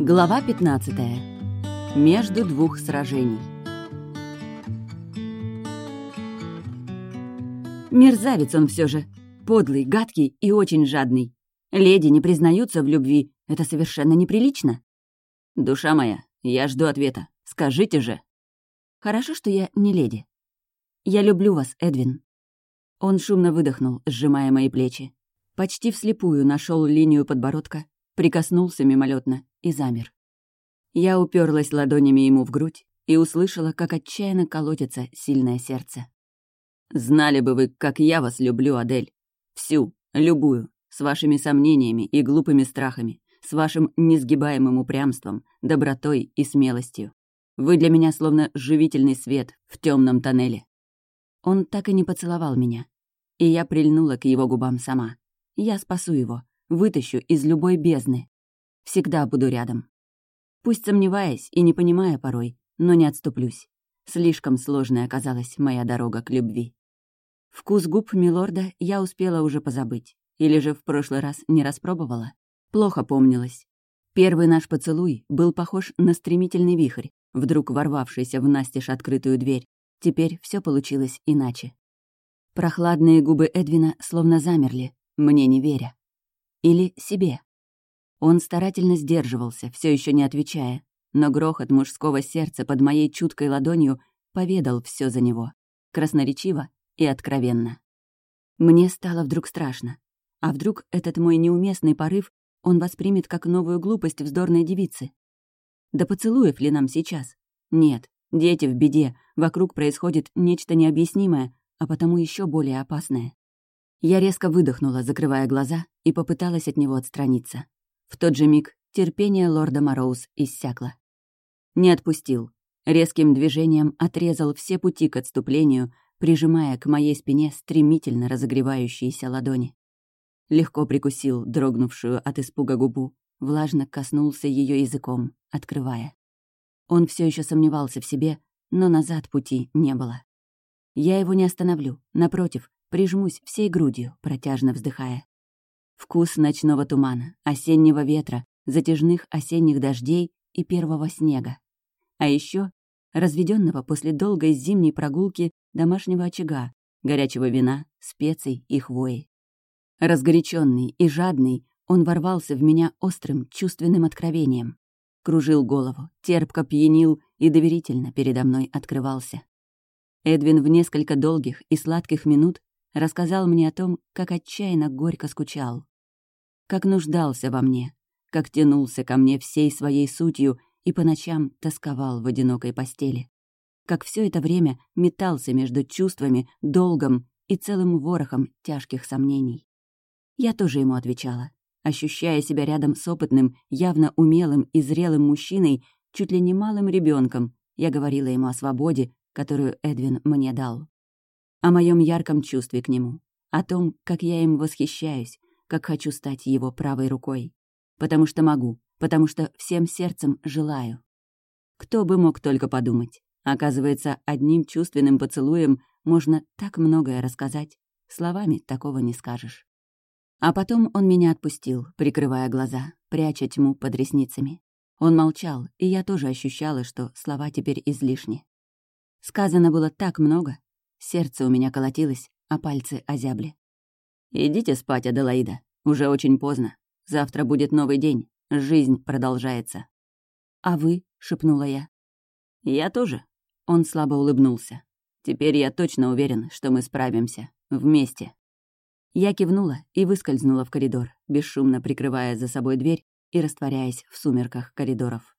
Глава 15. Между двух сражений. Мерзавец он все же. Подлый, гадкий и очень жадный. Леди не признаются в любви. Это совершенно неприлично. Душа моя, я жду ответа. Скажите же. Хорошо, что я не леди. Я люблю вас, Эдвин. Он шумно выдохнул, сжимая мои плечи. Почти вслепую нашел линию подбородка, прикоснулся мимолетно и замер. Я уперлась ладонями ему в грудь и услышала, как отчаянно колотится сильное сердце. «Знали бы вы, как я вас люблю, Адель. Всю, любую, с вашими сомнениями и глупыми страхами, с вашим несгибаемым упрямством, добротой и смелостью. Вы для меня словно живительный свет в темном тоннеле». Он так и не поцеловал меня, и я прильнула к его губам сама. Я спасу его, вытащу из любой бездны. Всегда буду рядом. Пусть сомневаясь и не понимая порой, но не отступлюсь. Слишком сложной оказалась моя дорога к любви. Вкус губ Милорда я успела уже позабыть. Или же в прошлый раз не распробовала. Плохо помнилась. Первый наш поцелуй был похож на стремительный вихрь, вдруг ворвавшийся в настежь открытую дверь. Теперь все получилось иначе. Прохладные губы Эдвина словно замерли, мне не веря. Или себе. Он старательно сдерживался, все еще не отвечая, но грохот мужского сердца под моей чуткой ладонью поведал все за него. Красноречиво и откровенно. Мне стало вдруг страшно. А вдруг этот мой неуместный порыв он воспримет как новую глупость вздорной девицы? Да поцелуев ли нам сейчас? Нет, дети в беде, вокруг происходит нечто необъяснимое, а потому еще более опасное. Я резко выдохнула, закрывая глаза, и попыталась от него отстраниться. В тот же миг терпение лорда Мороуз иссякло. Не отпустил. Резким движением отрезал все пути к отступлению, прижимая к моей спине стремительно разогревающиеся ладони. Легко прикусил дрогнувшую от испуга губу, влажно коснулся ее языком, открывая. Он все еще сомневался в себе, но назад пути не было. Я его не остановлю, напротив, прижмусь всей грудью, протяжно вздыхая. Вкус ночного тумана, осеннего ветра, затяжных осенних дождей и первого снега. А еще разведенного после долгой зимней прогулки домашнего очага, горячего вина, специй и хвои. Разгоряченный и жадный, он ворвался в меня острым, чувственным откровением. Кружил голову, терпко пьянил и доверительно передо мной открывался. Эдвин в несколько долгих и сладких минут рассказал мне о том, как отчаянно горько скучал, как нуждался во мне, как тянулся ко мне всей своей сутью и по ночам тосковал в одинокой постели, как все это время метался между чувствами, долгом и целым ворохом тяжких сомнений. Я тоже ему отвечала, ощущая себя рядом с опытным, явно умелым и зрелым мужчиной, чуть ли не малым ребенком, я говорила ему о свободе, которую Эдвин мне дал о моем ярком чувстве к нему, о том, как я им восхищаюсь, как хочу стать его правой рукой. Потому что могу, потому что всем сердцем желаю. Кто бы мог только подумать. Оказывается, одним чувственным поцелуем можно так многое рассказать. Словами такого не скажешь. А потом он меня отпустил, прикрывая глаза, пряча тьму под ресницами. Он молчал, и я тоже ощущала, что слова теперь излишни. Сказано было так много, Сердце у меня колотилось, а пальцы озябли. «Идите спать, Аделаида. Уже очень поздно. Завтра будет новый день. Жизнь продолжается». «А вы?» — шепнула я. «Я тоже». Он слабо улыбнулся. «Теперь я точно уверен, что мы справимся. Вместе». Я кивнула и выскользнула в коридор, бесшумно прикрывая за собой дверь и растворяясь в сумерках коридоров.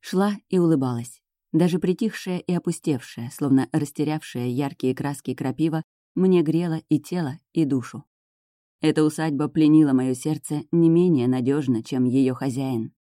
Шла и улыбалась. Даже притихшая и опустевшая, словно растерявшая яркие краски крапива, мне грела и тело, и душу. Эта усадьба пленила мое сердце не менее надежно, чем ее хозяин.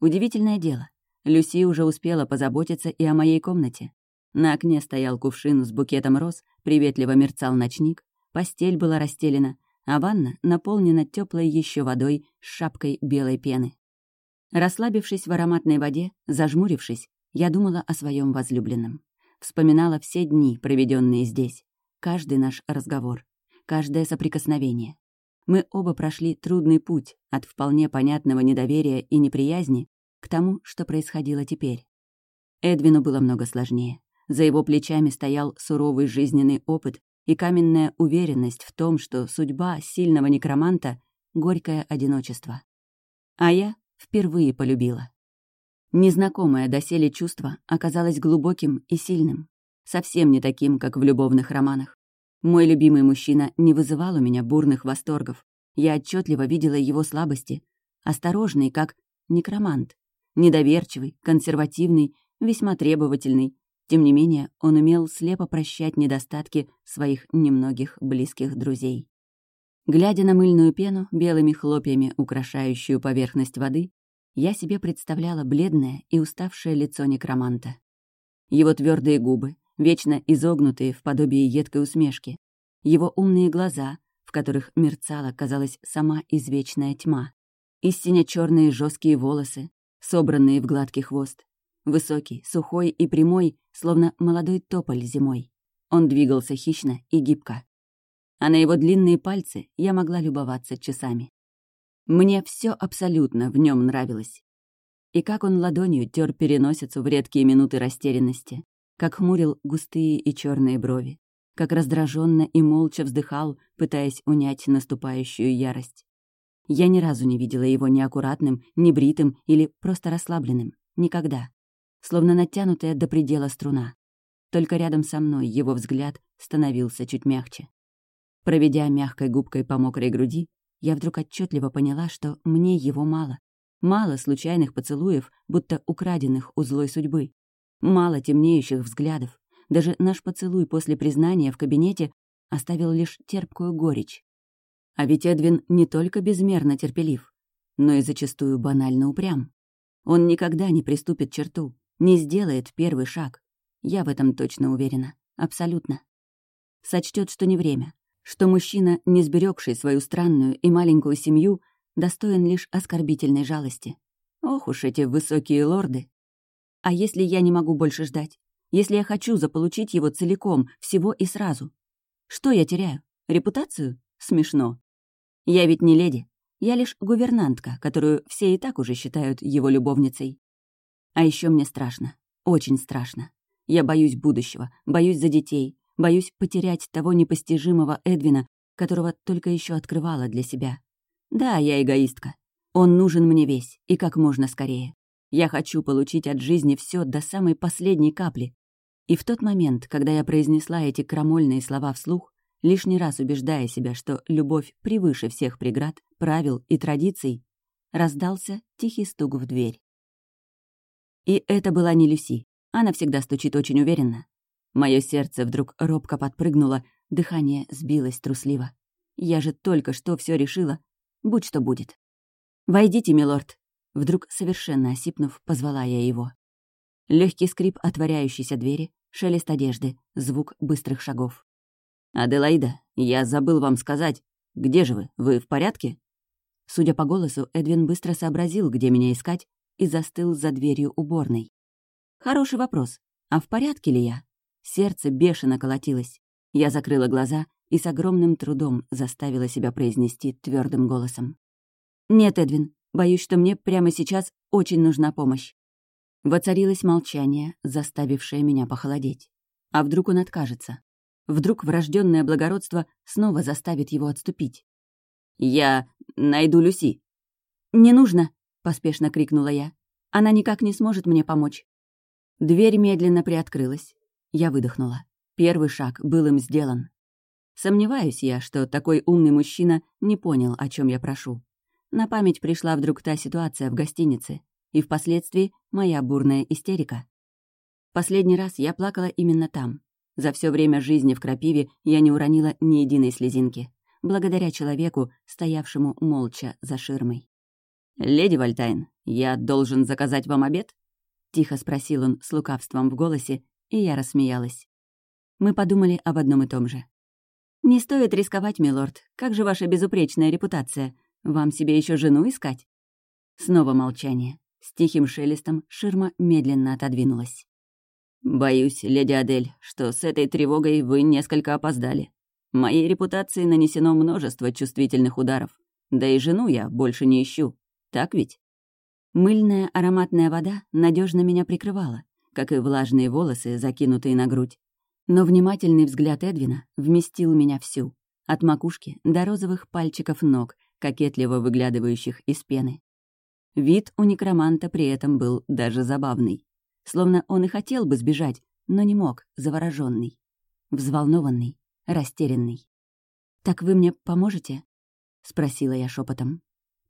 Удивительное дело. Люси уже успела позаботиться и о моей комнате. На окне стоял кувшин с букетом роз, приветливо мерцал ночник, постель была расстелена, а ванна наполнена теплой еще водой с шапкой белой пены. Расслабившись в ароматной воде, зажмурившись, я думала о своем возлюбленном. Вспоминала все дни, проведенные здесь. Каждый наш разговор. Каждое соприкосновение. Мы оба прошли трудный путь от вполне понятного недоверия и неприязни к тому, что происходило теперь. Эдвину было много сложнее. За его плечами стоял суровый жизненный опыт и каменная уверенность в том, что судьба сильного некроманта — горькое одиночество. А я впервые полюбила. Незнакомое доселе чувство оказалось глубоким и сильным, совсем не таким, как в любовных романах. Мой любимый мужчина не вызывал у меня бурных восторгов. Я отчетливо видела его слабости. Осторожный, как некромант. Недоверчивый, консервативный, весьма требовательный. Тем не менее, он умел слепо прощать недостатки своих немногих близких друзей. Глядя на мыльную пену, белыми хлопьями украшающую поверхность воды, я себе представляла бледное и уставшее лицо некроманта. Его твердые губы, вечно изогнутые в подобии едкой усмешки, его умные глаза, в которых мерцала, казалось, сама извечная тьма, истинно черные жесткие волосы, собранные в гладкий хвост, высокий, сухой и прямой, словно молодой тополь зимой. Он двигался хищно и гибко. А на его длинные пальцы я могла любоваться часами. Мне все абсолютно в нем нравилось. И как он ладонью тер переносицу в редкие минуты растерянности, как хмурил густые и черные брови, как раздраженно и молча вздыхал, пытаясь унять наступающую ярость. Я ни разу не видела его неаккуратным, небритым или просто расслабленным. Никогда. Словно натянутая до предела струна. Только рядом со мной его взгляд становился чуть мягче. Проведя мягкой губкой по мокрой груди, я вдруг отчетливо поняла, что мне его мало. Мало случайных поцелуев, будто украденных у злой судьбы. Мало темнеющих взглядов. Даже наш поцелуй после признания в кабинете оставил лишь терпкую горечь. А ведь Эдвин не только безмерно терпелив, но и зачастую банально упрям. Он никогда не приступит черту, не сделает первый шаг. Я в этом точно уверена. Абсолютно. Сочтет, что не время, что мужчина, не сберегший свою странную и маленькую семью, достоин лишь оскорбительной жалости. Ох уж эти высокие лорды. А если я не могу больше ждать? Если я хочу заполучить его целиком, всего и сразу? Что я теряю? Репутацию? Смешно. Я ведь не леди. Я лишь гувернантка, которую все и так уже считают его любовницей. А еще мне страшно. Очень страшно. Я боюсь будущего, боюсь за детей, боюсь потерять того непостижимого Эдвина, которого только еще открывала для себя. Да, я эгоистка. Он нужен мне весь, и как можно скорее. Я хочу получить от жизни все до самой последней капли. И в тот момент, когда я произнесла эти крамольные слова вслух, лишний раз убеждая себя, что любовь превыше всех преград, правил и традиций, раздался тихий стук в дверь. И это была не Люси. Она всегда стучит очень уверенно. Мое сердце вдруг робко подпрыгнуло, дыхание сбилось трусливо. Я же только что все решила. Будь что будет. «Войдите, милорд», Вдруг, совершенно осипнув, позвала я его. Легкий скрип отворяющейся двери, шелест одежды, звук быстрых шагов. «Аделаида, я забыл вам сказать. Где же вы? Вы в порядке?» Судя по голосу, Эдвин быстро сообразил, где меня искать, и застыл за дверью уборной. Хороший вопрос. А в порядке ли я? Сердце бешено колотилось. Я закрыла глаза и с огромным трудом заставила себя произнести твердым голосом. «Нет, Эдвин, Боюсь, что мне прямо сейчас очень нужна помощь». Воцарилось молчание, заставившее меня похолодеть. А вдруг он откажется? Вдруг врожденное благородство снова заставит его отступить? «Я найду Люси». «Не нужно», — поспешно крикнула я. «Она никак не сможет мне помочь». Дверь медленно приоткрылась. Я выдохнула. Первый шаг был им сделан. Сомневаюсь я, что такой умный мужчина не понял, о чем я прошу. На память пришла вдруг та ситуация в гостинице и впоследствии моя бурная истерика. Последний раз я плакала именно там. За все время жизни в Крапиве я не уронила ни единой слезинки, благодаря человеку, стоявшему молча за ширмой. «Леди Вальтайн, я должен заказать вам обед?» — тихо спросил он с лукавством в голосе, и я рассмеялась. Мы подумали об одном и том же. «Не стоит рисковать, милорд. Как же ваша безупречная репутация? Вам себе еще жену искать?» Снова молчание. С тихим шелестом ширма медленно отодвинулась. «Боюсь, леди Адель, что с этой тревогой вы несколько опоздали. Моей репутации нанесено множество чувствительных ударов. Да и жену я больше не ищу. Так ведь?» Мыльная ароматная вода надежно меня прикрывала, как и влажные волосы, закинутые на грудь. Но внимательный взгляд Эдвина вместил меня всю, от макушки до розовых пальчиков ног, кокетливо выглядывающих из пены. Вид у некроманта при этом был даже забавный. Словно он и хотел бы сбежать, но не мог, завороженный, взволнованный, растерянный. «Так вы мне поможете?» — спросила я шепотом.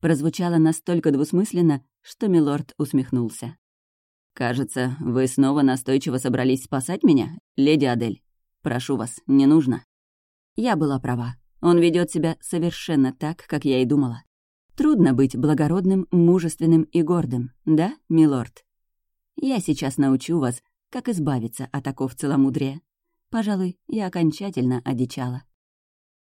Прозвучало настолько двусмысленно, что милорд усмехнулся. «Кажется, вы снова настойчиво собрались спасать меня, леди Адель. Прошу вас, не нужно». Я была права. Он ведет себя совершенно так, как я и думала. Трудно быть благородным, мужественным и гордым, да, милорд? Я сейчас научу вас, как избавиться от оков целомудрия. Пожалуй, я окончательно одичала.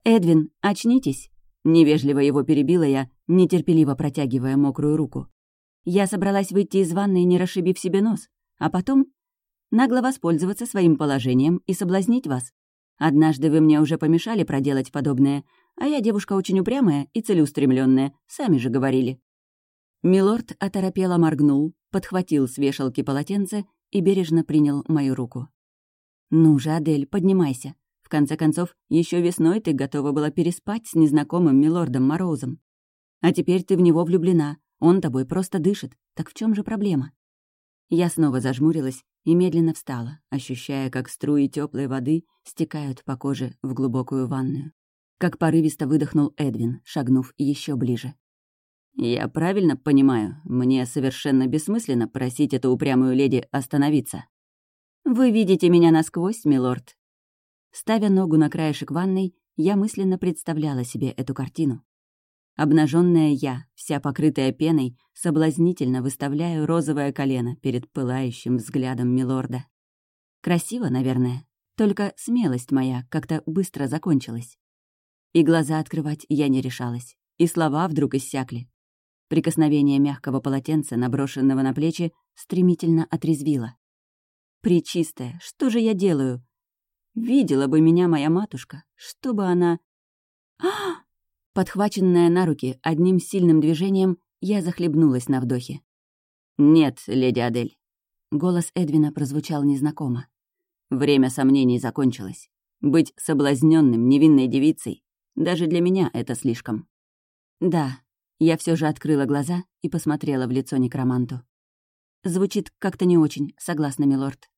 «Эдвин, очнитесь!» Невежливо его перебила я, нетерпеливо протягивая мокрую руку. Я собралась выйти из ванной, не расшибив себе нос, а потом нагло воспользоваться своим положением и соблазнить вас. Однажды вы мне уже помешали проделать подобное, а я девушка очень упрямая и целеустремленная, сами же говорили». Милорд оторопело моргнул, подхватил с вешалки полотенце и бережно принял мою руку. «Ну же, Адель, поднимайся. В конце концов, еще весной ты готова была переспать с незнакомым милордом Морозом. А теперь ты в него влюблена, он тобой просто дышит. Так в чем же проблема?» Я снова зажмурилась и медленно встала, ощущая, как струи теплой воды стекают по коже в глубокую ванную. Как порывисто выдохнул Эдвин, шагнув еще ближе. «Я правильно понимаю, мне совершенно бессмысленно просить эту упрямую леди остановиться». «Вы видите меня насквозь, милорд». Ставя ногу на краешек ванной, я мысленно представляла себе эту картину. Обнаженная я, вся покрытая пеной, соблазнительно выставляю розовое колено перед пылающим взглядом милорда. Красиво, наверное, только смелость моя как-то быстро закончилась. И глаза открывать я не решалась, и слова вдруг иссякли. Прикосновение мягкого полотенца, наброшенного на плечи, стремительно отрезвило. «Пречистая, что же я делаю? Видела бы меня моя матушка, чтобы она...» а Подхваченная на руки одним сильным движением, я захлебнулась на вдохе. «Нет, леди Адель». Голос Эдвина прозвучал незнакомо. Время сомнений закончилось. Быть соблазненным невинной девицей даже для меня это слишком. Да, я все же открыла глаза и посмотрела в лицо некроманту. Звучит как-то не очень, согласна, милорд.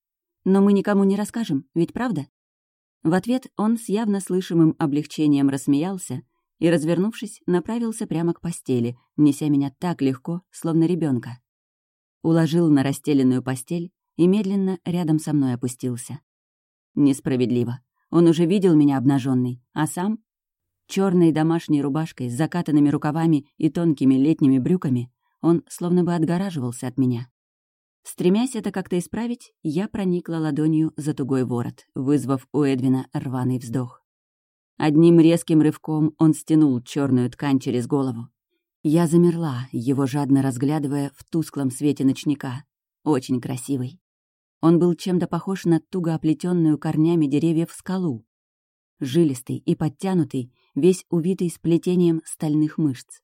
Но мы никому не расскажем, ведь правда? В ответ он с явно слышимым облегчением рассмеялся и, развернувшись, направился прямо к постели, неся меня так легко, словно ребенка. Уложил на расстеленную постель и медленно рядом со мной опустился. Несправедливо. Он уже видел меня обнаженной, а сам Черной домашней рубашкой с закатанными рукавами и тонкими летними брюками он словно бы отгораживался от меня. Стремясь это как-то исправить, я проникла ладонью за тугой ворот, вызвав у Эдвина рваный вздох. Одним резким рывком он стянул черную ткань через голову. Я замерла, его жадно разглядывая в тусклом свете ночника. Очень красивый. Он был чем-то похож на туго оплетенную корнями деревьев скалу. Жилистый и подтянутый, весь увитый сплетением стальных мышц.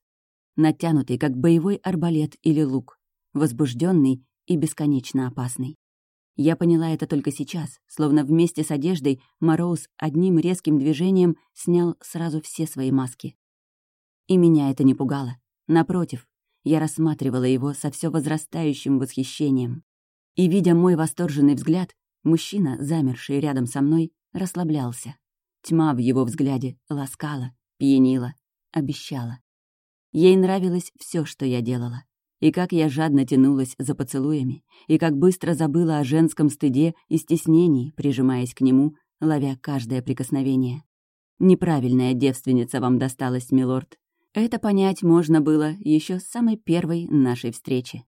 Натянутый, как боевой арбалет или лук, возбужденный и бесконечно опасный. Я поняла это только сейчас, словно вместе с одеждой Мороз одним резким движением снял сразу все свои маски. И меня это не пугало. Напротив, я рассматривала его со все возрастающим восхищением. И, видя мой восторженный взгляд, мужчина, замерший рядом со мной, расслаблялся. Тьма в его взгляде ласкала, пьянила, обещала. Ей нравилось все, что я делала. И как я жадно тянулась за поцелуями, и как быстро забыла о женском стыде и стеснении, прижимаясь к нему, ловя каждое прикосновение. Неправильная девственница вам досталась, милорд. Это понять можно было еще с самой первой нашей встречи.